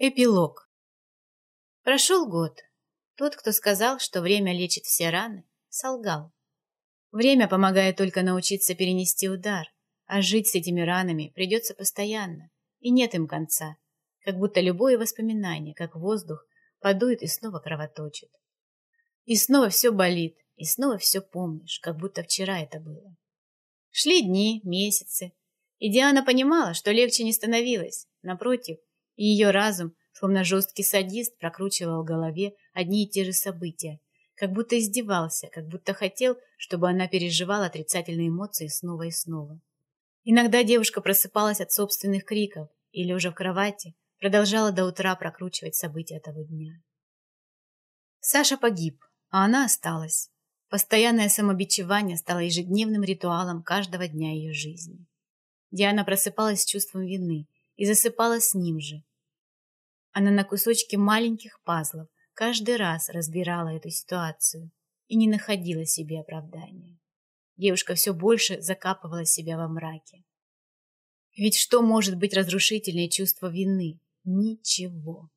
Эпилог. Прошел год. Тот, кто сказал, что время лечит все раны, солгал. Время помогает только научиться перенести удар, а жить с этими ранами придется постоянно, и нет им конца, как будто любое воспоминание, как воздух, подует и снова кровоточит. И снова все болит, и снова все помнишь, как будто вчера это было. Шли дни, месяцы, и Диана понимала, что легче не становилось, напротив, и ее разум, словно жесткий садист, прокручивал в голове одни и те же события, как будто издевался, как будто хотел, чтобы она переживала отрицательные эмоции снова и снова. Иногда девушка просыпалась от собственных криков и, лежа в кровати, продолжала до утра прокручивать события того дня. Саша погиб, а она осталась. Постоянное самобичевание стало ежедневным ритуалом каждого дня ее жизни. Диана просыпалась с чувством вины и засыпала с ним же, она на кусочки маленьких пазлов каждый раз разбирала эту ситуацию и не находила себе оправдания. Девушка все больше закапывала себя во мраке. Ведь что может быть разрушительнее чувства вины? Ничего.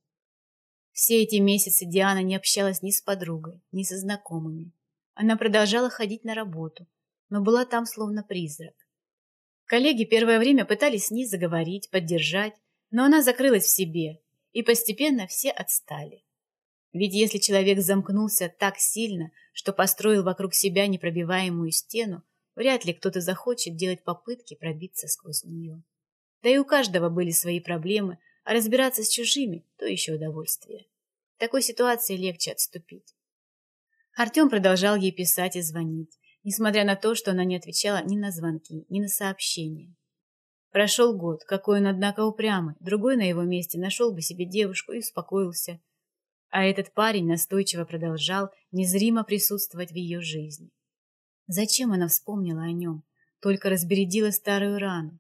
Все эти месяцы Диана не общалась ни с подругой, ни со знакомыми. Она продолжала ходить на работу, но была там словно призрак. Коллеги первое время пытались с ней заговорить, поддержать, но она закрылась в себе, и постепенно все отстали. Ведь если человек замкнулся так сильно, что построил вокруг себя непробиваемую стену, вряд ли кто-то захочет делать попытки пробиться сквозь нее. Да и у каждого были свои проблемы, а разбираться с чужими – то еще удовольствие. В такой ситуации легче отступить. Артем продолжал ей писать и звонить, несмотря на то, что она не отвечала ни на звонки, ни на сообщения. Прошел год, какой он, однако, упрямый. Другой на его месте нашел бы себе девушку и успокоился. А этот парень настойчиво продолжал незримо присутствовать в ее жизни. Зачем она вспомнила о нем? Только разбередила старую рану.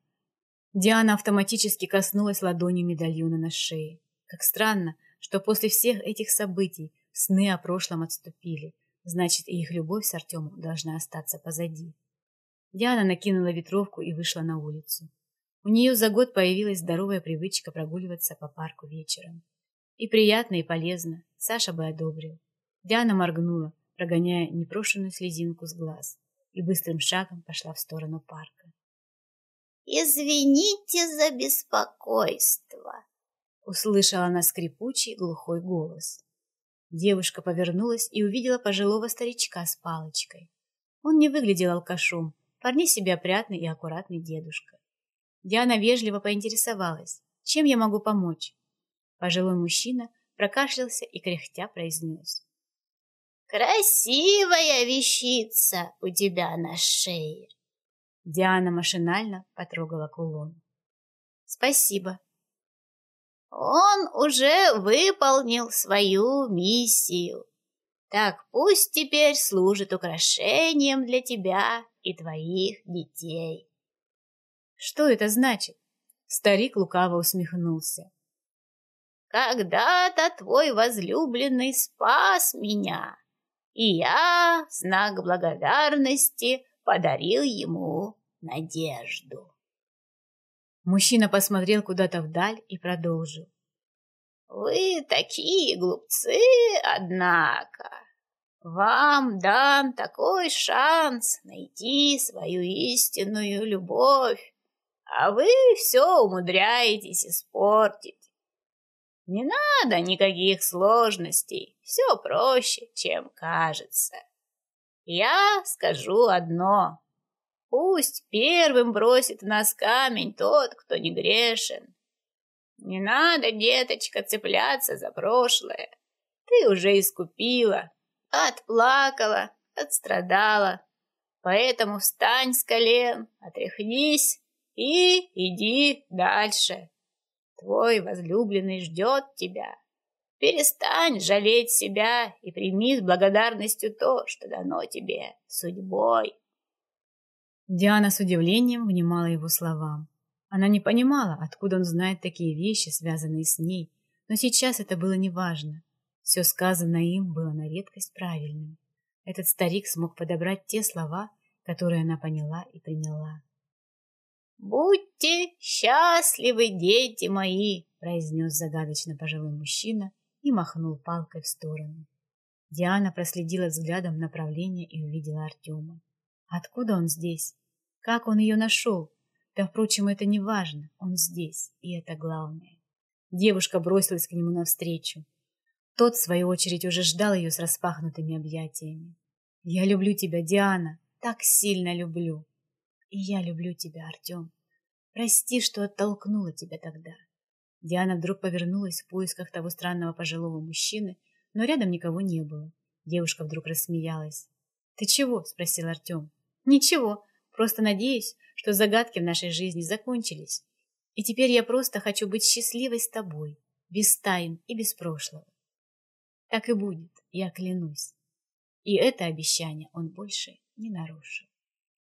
Диана автоматически коснулась ладонью медальона на шее. Как странно, что после всех этих событий сны о прошлом отступили. Значит, и их любовь с Артемом должна остаться позади. Диана накинула ветровку и вышла на улицу. У нее за год появилась здоровая привычка прогуливаться по парку вечером. И приятно, и полезно. Саша бы одобрил. Диана моргнула, прогоняя непрошенную слезинку с глаз, и быстрым шагом пошла в сторону парка. «Извините за беспокойство», — услышала она скрипучий глухой голос. Девушка повернулась и увидела пожилого старичка с палочкой. Он не выглядел алкашом, парни себе опрятный и аккуратный дедушка. Диана вежливо поинтересовалась, чем я могу помочь. Пожилой мужчина прокашлялся и кряхтя произнес. «Красивая вещица у тебя на шее!» Диана машинально потрогала кулон. «Спасибо!» «Он уже выполнил свою миссию. Так пусть теперь служит украшением для тебя и твоих детей». Что это значит? Старик лукаво усмехнулся. Когда-то твой возлюбленный спас меня, и я в знак благодарности подарил ему надежду. Мужчина посмотрел куда-то вдаль и продолжил. Вы такие глупцы, однако. Вам дам такой шанс найти свою истинную любовь а вы все умудряетесь испортить. Не надо никаких сложностей, все проще, чем кажется. Я скажу одно. Пусть первым бросит в нас камень тот, кто не грешен. Не надо, деточка, цепляться за прошлое. Ты уже искупила, отплакала, отстрадала. Поэтому встань с колен, отряхнись и иди дальше. Твой возлюбленный ждет тебя. Перестань жалеть себя и прими с благодарностью то, что дано тебе судьбой. Диана с удивлением внимала его словам. Она не понимала, откуда он знает такие вещи, связанные с ней, но сейчас это было неважно. Все сказанное им было на редкость правильным. Этот старик смог подобрать те слова, которые она поняла и приняла. «Будьте счастливы, дети мои!» произнес загадочно пожилой мужчина и махнул палкой в сторону. Диана проследила взглядом направление и увидела Артема. Откуда он здесь? Как он ее нашел? Да, впрочем, это не важно. Он здесь, и это главное. Девушка бросилась к нему навстречу. Тот, в свою очередь, уже ждал ее с распахнутыми объятиями. «Я люблю тебя, Диана, так сильно люблю!» «И я люблю тебя, Артем. Прости, что оттолкнула тебя тогда». Диана вдруг повернулась в поисках того странного пожилого мужчины, но рядом никого не было. Девушка вдруг рассмеялась. «Ты чего?» – спросил Артем. «Ничего, просто надеюсь, что загадки в нашей жизни закончились. И теперь я просто хочу быть счастливой с тобой, без тайн и без прошлого. Так и будет, я клянусь. И это обещание он больше не нарушил.